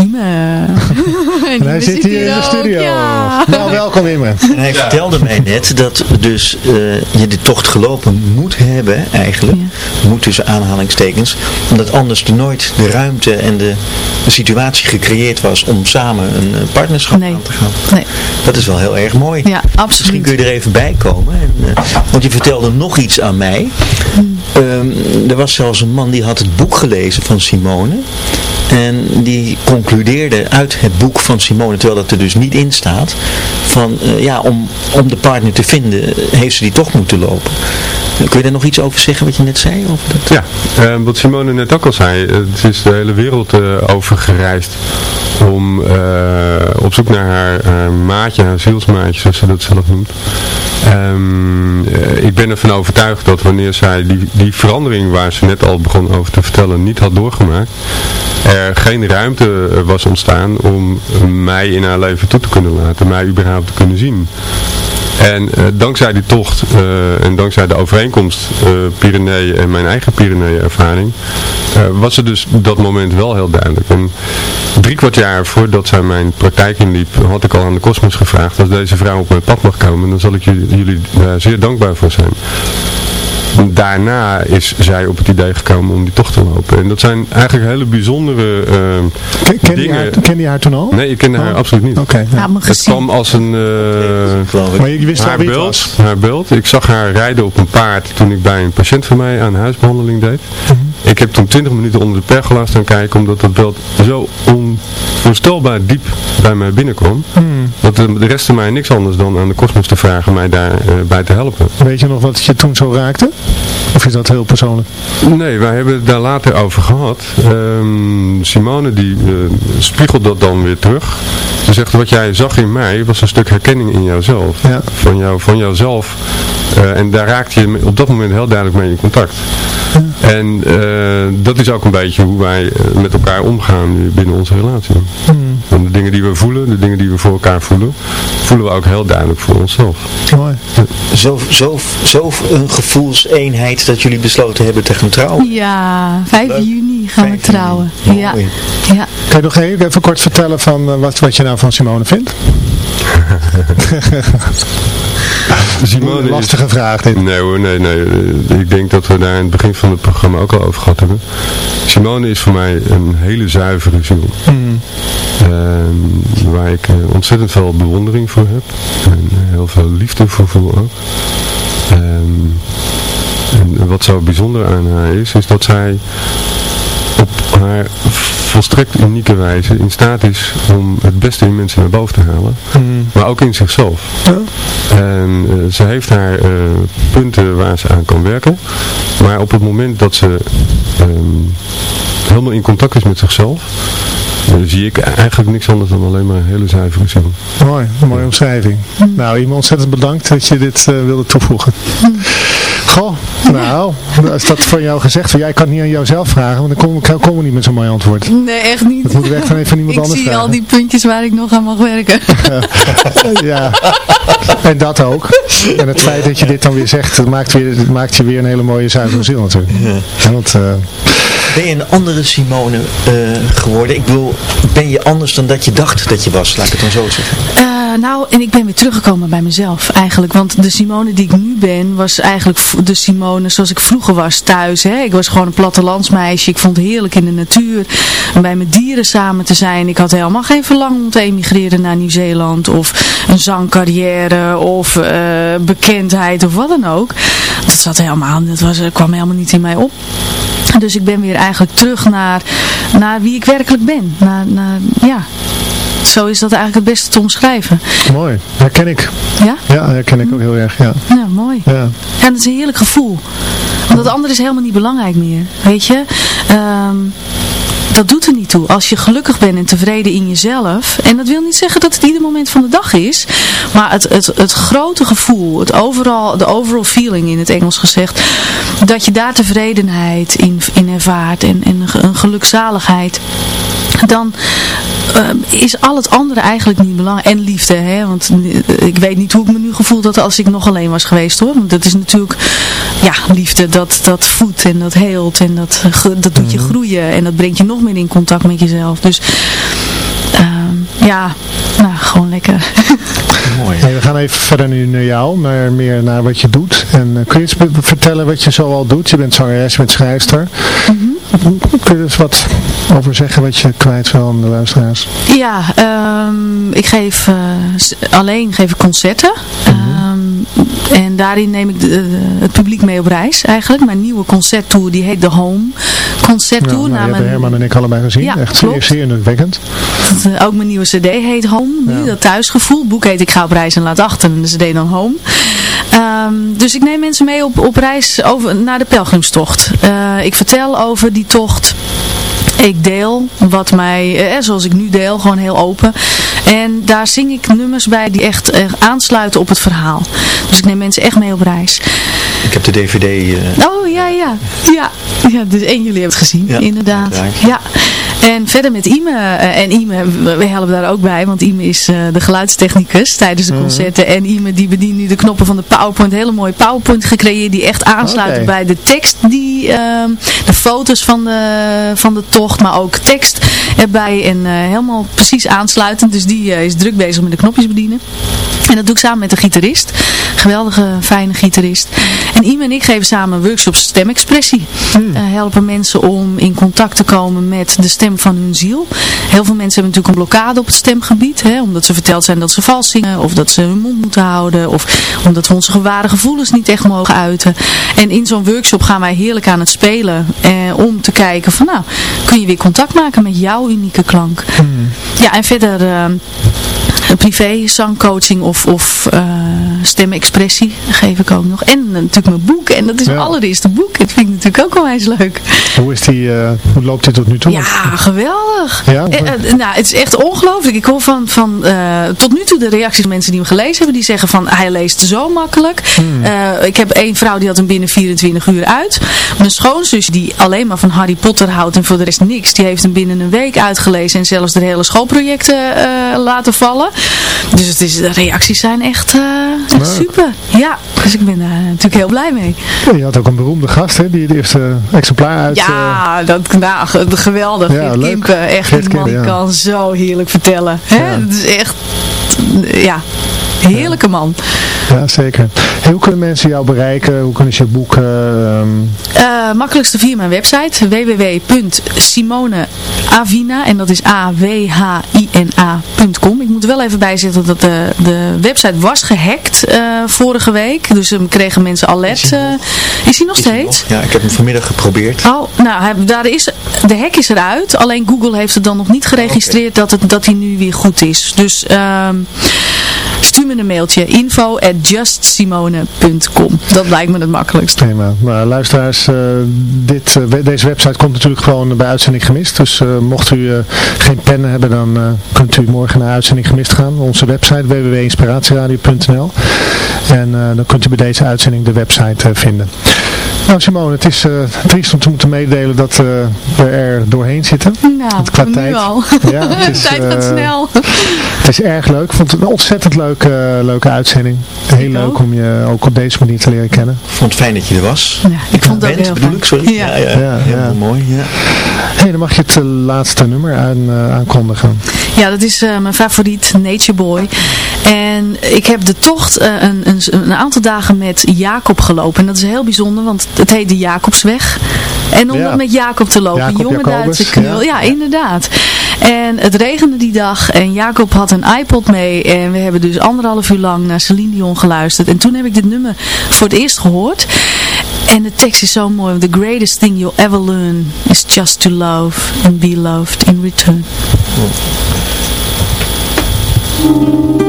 Ime. En hij zit hier in de studio. ja. Nou, welkom Ime. En hij vertelde mij net dat dus eh, je de tocht gelopen moet hebben eigenlijk. Moet tussen aanhalingstekens. Omdat anders er nooit de ruimte en de, de situatie gecreëerd was om samen een eh, partnerschap Nee. aan te gaan. Nee. Dat is wel heel erg mooi. Ja, Misschien absoluut. kun je er even bij komen. En, eh, want je vertelde nog iets aan mij. Ehm, er was zelfs een man die had het boek gelezen van Simone. En die concludeerde uit het boek van Simone, terwijl dat er dus niet in staat, van eh, ja, om, om de partner te vinden, heeft ze die toch moeten lopen. Kun je daar nog iets over zeggen wat je net zei? Dat? Ja, eh, wat Simone net ook al zei, eh, het is de hele wereld eh, over gereisd om op zoek naar haar, maatje, haar zielsmaatje, zoals ze dat zelf noemt. Ehm, eh, ik ben ervan overtuigd dat wanneer zij die, die verandering waar ze net al begon over te vertellen niet had doorgemaakt, er geen ruimte was ontstaan om mij in haar leven toe te kunnen laten, mij überhaupt te kunnen zien. En eh, dankzij die tocht eh, en dankzij de overeenkomst eh Pyreneeën en mijn eigen Pyreneeën ervaring, was het dus dat moment wel heel duidelijk. En drie kwart jaar voordat zij mijn praktijk inliep, had ik al aan de kosmos gevraagd, als deze vrouw op mijn pad mag komen, dan zal ik jullie, jullie daar zeer dankbaar voor zijn. Daarna is zij op het idee gekomen om die tocht te lopen. En dat zijn eigenlijk hele bijzondere eh, Ken, ken, je dingen. haar, ken je haar toen al? Nee, ik kende haar Oh. absoluut niet. Oké. Het kwam als een... eh. Maar je wist haar wie beeld, was? haar beeld. Ik zag haar rijden op een paard toen ik bij een patiënt van mij aan huisbehandeling deed. Mhm. Ik heb toen 20 minuten onder de pergola staan kijken omdat dat beeld zo onvoorstelbaar diep bij mij binnenkwam. Hmm. Dat de, de rest mij niks anders dan aan de kosmos te vragen mij daarbij bij te helpen. Weet je nog wat je toen zo raakte? Of is dat heel persoonlijk? Nee, wij hebben het daar later over gehad. Ehm, Simone die eh, spiegelt dat dan weer terug. Ze zegt wat jij zag in mij was een stuk herkenning in jouzelf. Ja. Van, jou, van jouzelf. Eh, en daar raakte je op dat moment heel duidelijk mee in contact. En eh, dat is ook een beetje hoe wij eh, met elkaar omgaan nu binnen onze relatie. Hmm. En de dingen die we voelen, de dingen die we voor elkaar voelen, voelen we ook heel duidelijk voor onszelf. Mooi. Zo, zo, zo een gevoelseenheid dat jullie besloten hebben te gaan trouwen. Ja, 5 Leuk. Juni gaan we 5 trouwen. juni. Ja. Kan je nog even, even kort vertellen van eh, wat, wat je nou van Simone vindt? Simone is, Lastige vraag dit. Nee hoor, nee, nee. Eh, Ik denk dat we daar in het begin van het programma ook al over gehad hebben. Simone is voor mij een hele zuivere ziel. Hmm. Ehm, waar ik eh, ontzettend veel bewondering voor heb. En heel veel liefde voor voel ook. Ehm, en wat zo bijzonder aan haar is, is dat zij op haar volstrekt unieke wijze in staat is om het beste in mensen naar boven te halen. Hmm. Maar ook in zichzelf. Ja. En eh, ze heeft haar eh, punten waar ze aan kan werken. Maar op het moment dat ze ehm, helemaal in contact is met zichzelf, eh, zie ik eigenlijk niks anders dan alleen maar een hele zuivere ziel. Mooi, een mooie omschrijving. Nou, iemand ontzettend bedankt dat je dit eh, wilde toevoegen. Goh, nou, als dat van jou gezegd wordt, jij kan het niet aan jouzelf vragen, want dan komen kom we niet met zo'n mooi antwoord. Nee, echt niet. Dat we echt van even iemand ik anders zie vragen. al die puntjes waar ik nog aan mag werken. Ja, en dat ook. En het feit dat je dit dan weer zegt, dat maakt, weer, dat maakt je weer een hele mooie zuivere ziel natuurlijk. Ja, want, eh, Ben je een andere Simone eh, geworden? Ik bedoel, ben je anders dan dat je dacht dat je was? Laat ik het dan zo zeggen. Eh, nou, en ik ben weer teruggekomen bij mezelf eigenlijk. Want de Simone die ik nu ben, was eigenlijk de Simone zoals ik vroeger was thuis. Hè? Ik was gewoon een plattelandsmeisje. Ik vond het heerlijk in de natuur. En bij mijn dieren samen te zijn. Ik had helemaal geen verlangen om te emigreren naar Nieuw-Zeeland. Of een zangcarrière. Of eh, bekendheid of wat dan ook. Dat zat helemaal, dat was, kwam helemaal niet in mij op. Dus ik ben weer eigenlijk terug naar, naar wie ik werkelijk ben. Naar, ja, zo is dat eigenlijk het beste te omschrijven. mooi, herken ik. Ja? Ja, herken ik ook heel erg, ja. Ja, mooi. ja. Ja, dat is een heerlijk gevoel. Want dat andere is helemaal niet belangrijk meer. Weet je? Ehm, dat doet er niet toe. Als je gelukkig bent en tevreden in jezelf. En dat wil niet zeggen dat het ieder moment van de dag is. Maar het, het, het grote gevoel. Het overal, de overall feeling in het Engels gezegd. Dat je daar tevredenheid in, in ervaart. En, en een gelukzaligheid. Dan eh, is al het andere eigenlijk niet belangrijk. En liefde, hè. Want eh, ik weet niet hoe ik me nu gevoeld had als ik nog alleen was geweest, hoor. Want dat is natuurlijk, ja, liefde, dat, dat voedt en dat heelt. En dat, dat doet je Mhm. groeien. En dat brengt je nog meer in contact met jezelf. Dus, ehm, ja, nou, gewoon lekker. Mooi. Hey, we gaan even verder nu naar jou, maar meer naar wat je doet. En eh, kun je be- vertellen wat je zo al doet? Je bent zangeres, je bent schrijfster. Kun je er eens wat over zeggen wat je kwijt wil aan de luisteraars? Ja, ehm, ik geef eh, alleen geef ik concerten. Ehm, en daarin neem ik de- de- het publiek mee op reis eigenlijk. Mijn nieuwe concerttour die heet de Home Concerttour. nou, die naar hebben mijn- Herman en ik allebei gezien. Ja, Echt zeer, klopt. zeer indrukwekkend. Eh, ook mijn nieuwe cd heet Home, nu, Ja. dat thuisgevoel. Boek heet Ik ga op reis en laat achter en de cd dan Home. Ehm, dus ik neem mensen mee op, op reis over, naar de pelgrimstocht. Eh, ik vertel over die tocht. Ik deel wat mij, eh, zoals ik nu deel, gewoon heel open. En daar zing ik nummers bij die echt eh, aansluiten op het verhaal. Dus ik neem mensen echt mee op reis. Ik heb de dvd... eh, Oh, ja, ja. Ja, ja dus één jullie hebben het gezien, Ja, inderdaad. uiteraard. Ja. En verder met Ime, eh, en Ime, we helpen daar ook bij, want Ime is eh, de geluidstechnicus tijdens Mhm. de concerten. En Ime die bedient nu de knoppen van de PowerPoint, hele mooie PowerPoint gecreëerd die echt aansluiten Oké. bij de tekst, die, ehm, de foto's van de, van de tocht, maar ook tekst erbij en eh, helemaal precies aansluitend. Dus die is druk bezig met de knopjes bedienen. En dat doe ik samen met een gitarist. Geweldige, fijne gitarist. En Ime en ik geven samen workshops stemexpressie. Eh, helpen mensen om in contact te komen met de stem van hun ziel. Heel veel mensen hebben natuurlijk een blokkade op het stemgebied. Hè, omdat ze verteld zijn dat ze vals zingen. Of dat ze hun mond moeten houden. Of omdat we onze ware gevoelens niet echt mogen uiten. En in zo'n workshop gaan wij heerlijk aan het spelen. Eh, om te kijken van nou, kun je weer contact maken met jouw unieke klank. Ja, en verder... eh, privé zangcoaching of, of eh, stemexpressie geef ik ook nog. En natuurlijk mijn boek. En dat is Ja. allereerste boek. Dat vind ik natuurlijk ook onwijs leuk. Hoe, is die, eh, hoe loopt dit tot nu toe? Ja, geweldig. Ja? Eh, eh, nou, het is echt ongelooflijk. Ik hoor van, van eh, tot nu toe de reacties van mensen die hem gelezen hebben. Die zeggen van, hij leest zo makkelijk. Hmm. Eh, ik heb één vrouw die had hem binnen 24 uur uit. Mijn schoonzus die alleen maar van Harry Potter houdt en voor de rest niks. Die heeft hem binnen een week uitgelezen en zelfs de hele schoolprojecten eh, laten vallen. Dus het is, de reacties zijn echt, eh, super. Ja, dus ik ben daar natuurlijk heel blij mee. Je had ook een beroemde gast, hè, die het eerste exemplaar uit... eh, Ja, dat, nou, ge- geweldig. Ja, Geert. Kimpen, echt, Geert die man Kimpen, ja. kan zo heerlijk vertellen. Hè? Het is echt, ja, heerlijke man. ja, zeker. Hoe kunnen mensen jou bereiken? Hoe kunnen ze je boeken? ehm, Eh, makkelijkste via mijn website www.simoneavina en dat is A-W-H-I-N-A.com. Ik moet er wel even bijzetten dat de, de website was gehackt eh, vorige week. Dus um, kregen mensen alert. Is hij eh, nog? is hij nog is hij steeds? nog? Ja, ik heb hem vanmiddag geprobeerd. Oh, nou, hij- daar is, de hack is eruit. Alleen Google heeft het dan nog niet geregistreerd dat, het, dat hij nu weer goed is. Dus ehm, stuur me een mailtje. info at justsimone.com Dat lijkt me het makkelijkst. Prima. Luisteraars, eh, dit, eh, deze website komt natuurlijk gewoon bij uitzending gemist. Dus eh, mocht u geen pen hebben, dan kunt u morgen naar uitzending gemist gaan. Onze website www.inspiratieradio.nl En dan kunt u bij deze uitzending de website vinden. Nou Simone, het is eh, triest om te moeten meedelen dat eh, we er doorheen zitten. Nou, Qua nu tijd. al. Ja, het de is, tijd gaat eh, snel. Het is erg leuk. Ik vond het een ontzettend leuke, leuke uitzending. Heel Ik leuk ook. om je ook op deze manier te leren kennen. Ik vond het fijn dat je er was. Ja, ik vond het ook Bent, heel bedoel fijn. ik, sorry. Ja. ja, Ja, ja. mooi. Ja. hey, dan mag je het laatste nummer aan, aankondigen. Ja, dat is eh, mijn favoriet, Nature Boy. En ik heb de tocht eh, een, een, een aantal dagen met Jacob gelopen. En dat is heel bijzonder, want het heet de Jacobsweg. En om Ja. met Jacob te lopen, Jacob, jonge Jacobus, Duitse knul. ja. Ja. inderdaad. En het regende die dag en Jacob had een iPod mee. En we hebben dus anderhalf uur lang naar Celine Dion geluisterd. En toen heb ik dit nummer voor het eerst gehoord. En de tekst is zo mooi. The greatest thing you'll ever learn is just to love and be loved in return. There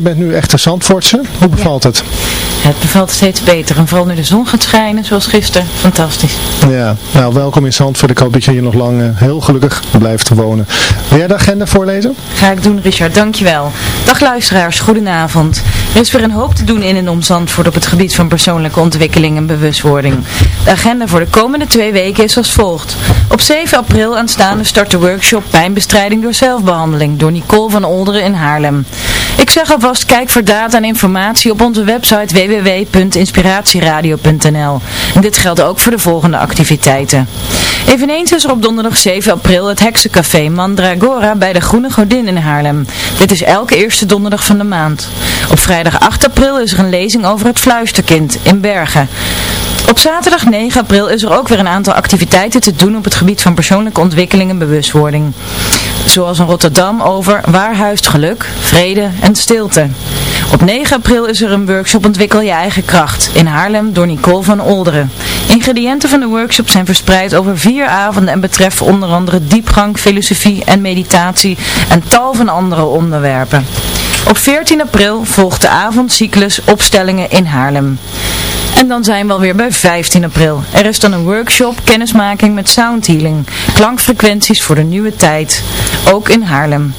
je. Bent nu echt een Zandvoortse. Hoe bevalt het? Het bevalt steeds beter. En vooral nu de zon gaat schijnen, zoals gisteren. Fantastisch. Ja, nou welkom in Zandvoort. Ik hoop dat je hier nog lang eh, heel gelukkig blijft wonen. Wil jij de agenda voorlezen? Ga ik doen, Richard. Dankjewel. Dag luisteraars, goedenavond. Er is weer een hoop te doen in en om Zandvoort op het gebied van persoonlijke ontwikkeling en bewustwording. De agenda voor de komende twee weken is als volgt. Op 7 april aanstaande start de workshop Pijnbestrijding door zelfbehandeling door Nicole van Olderen in Haarlem. Ik zeg alvast, kijk voor data en informatie op onze website www.inspiratieradio.nl. Dit geldt ook voor de volgende activiteiten. Eveneens is er op donderdag 7 april het heksencafé Mandragora bij de Groene Godin in Haarlem. Dit is elke eerste donderdag van de maand. Op vrijdag 8 april is er een lezing over het fluisterkind in Bergen. Op zaterdag 9 april is er ook weer een aantal activiteiten te doen op het gebied van persoonlijke ontwikkeling en bewustwording. Zoals in Rotterdam over waar huist geluk, vrede en stilte. Op 9 april is er een workshop Ontwikkel je eigen kracht in Haarlem door Nicole van Olderen. Ingrediënten van de workshop zijn verspreid over vier avonden en betreffen onder andere diepgang, filosofie en meditatie en tal van andere onderwerpen. Op 14 april volgt de avondcyclus Opstellingen in Haarlem. En dan zijn we alweer bij 15 april. Er is dan een workshop kennismaking met soundhealing. Klankfrequenties voor de nieuwe tijd. Ook in Haarlem.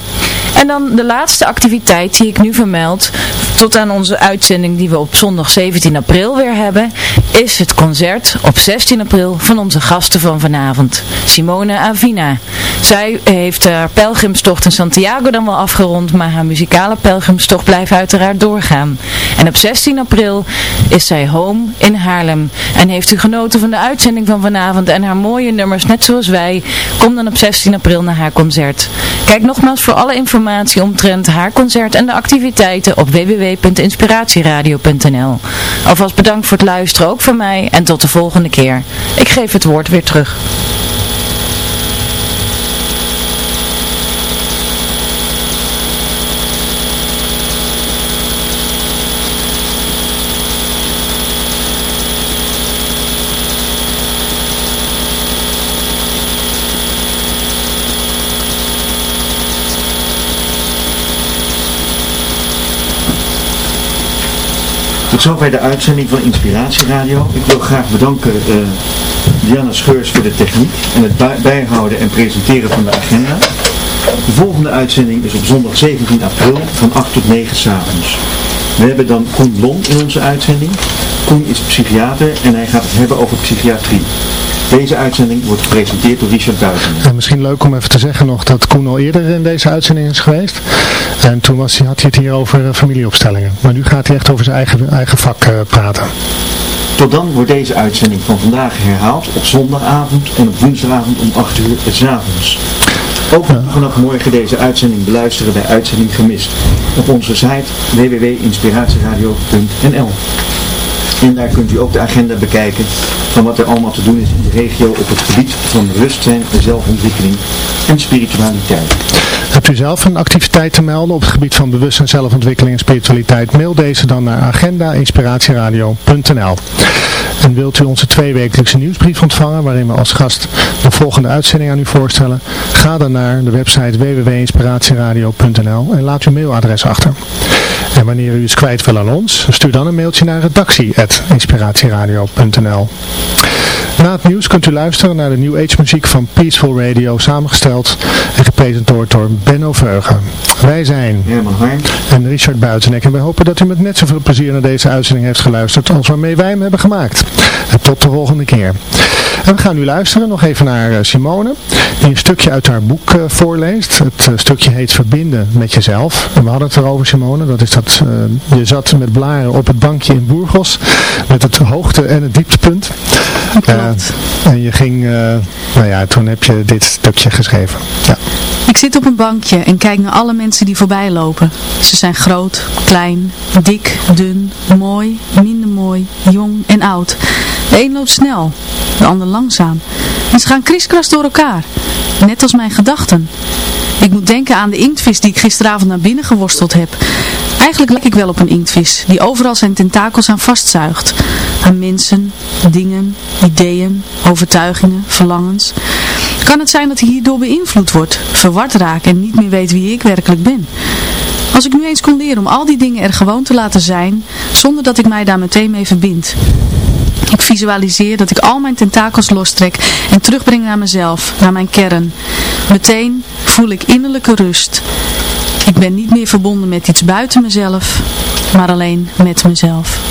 En dan de laatste activiteit die ik nu vermeld, tot aan onze uitzending die we op zondag 17 april weer hebben, is het concert op 16 april van onze gasten van vanavond, Simone Avina. Zij heeft haar pelgrimstocht in Santiago dan wel afgerond, maar haar muzikale pelgrimstocht blijft uiteraard doorgaan. En op 16 april is zij home in Haarlem. En heeft u genoten van de uitzending van vanavond en haar mooie nummers, net zoals wij, kom dan op 16 april naar haar concert. Kijk nogmaals voor alle informatie omtrent haar concert en de activiteiten op www.inspiratieradio.nl Alvast bedankt voor het luisteren ook van mij en tot de volgende keer. Ik geef het woord weer terug. Tot zover de uitzending van Inspiratieradio. Ik wil graag bedanken uh, Diana Scheurs voor de techniek en het bijhouden en presenteren van de agenda. De volgende uitzending is op zondag 17 april van 8 tot 9 s'avonds. We hebben dan Koen Blom in onze uitzending. Koen is psychiater en hij gaat het hebben over psychiatrie. Deze uitzending wordt gepresenteerd door Richard Buiten. En misschien leuk om even te zeggen nog dat Koen al eerder in deze uitzending is geweest. En toen was, had hij het hier over eh, familieopstellingen. Maar nu gaat hij echt over zijn eigen, eigen vak uh, praten. Tot dan wordt deze uitzending van vandaag herhaald op zondagavond en op woensdagavond om 8 uur s avonds. Ook vanaf morgen deze uitzending beluisteren bij Uitzending Gemist op onze site www.inspiratieradio.nl En daar kunt u ook de agenda bekijken van wat er allemaal te doen is in de regio op het gebied van bewustzijn, zelfontwikkeling en spiritualiteit. Hebt u zelf een activiteit te melden op het gebied van bewustzijn, zelfontwikkeling en spiritualiteit? Mail deze dan naar agendainspiratieradio.nl En wilt u onze tweewekelijkse nieuwsbrief ontvangen waarin we als gast de volgende uitzending aan u voorstellen? Ga dan naar de website www.inspiratieradio.nl en laat uw mailadres achter. En wanneer u iets kwijt wil aan ons, stuur dan een mailtje naar redactie.inspiratieradio.nl Na het nieuws kunt u luisteren naar de New Age muziek van Peaceful Radio, samengesteld en gepresenteerd door Benno Veugen. Wij zijn Herman en Richard Buitenek en wij hopen dat u met net zoveel plezier naar deze uitzending heeft geluisterd als waarmee wij hem hebben gemaakt. En tot de volgende keer. En we gaan nu luisteren nog even naar eh, Simone, die een stukje uit haar boek uh, voorleest. Het uh, stukje heet Verbinden met jezelf. En we hadden het erover Simone, dat is dat je zat met blaren op het bankje in Burgos, met het hoogte- en het dieptepunt. Klopt. en je ging, nou ja, toen heb je dit stukje geschreven. Ja. Ik zit op een bankje en kijk naar alle mensen die voorbij lopen. Ze zijn groot, klein, dik, dun, mooi, minder mooi, jong en oud. De een loopt snel, de ander langzaam. En ze gaan kriskras door elkaar, net als mijn gedachten. Ik moet denken aan de inktvis die ik gisteravond naar binnen geworsteld heb. Eigenlijk lijk ik wel op een inktvis, die overal zijn tentakels aan vastzuigt. Aan mensen, dingen, ideeën, overtuigingen, verlangens. Kan het zijn dat ik hierdoor beïnvloed word, verward raak en niet meer weet wie ik werkelijk ben? Als ik nu eens kon leren om al die dingen er gewoon te laten zijn, zonder dat ik mij daar meteen mee verbind. Ik visualiseer dat ik al mijn tentakels lostrek en terugbreng naar mezelf, naar mijn kern. Meteen voel ik innerlijke rust. Ik ben niet meer verbonden met iets buiten mezelf, maar alleen met mezelf.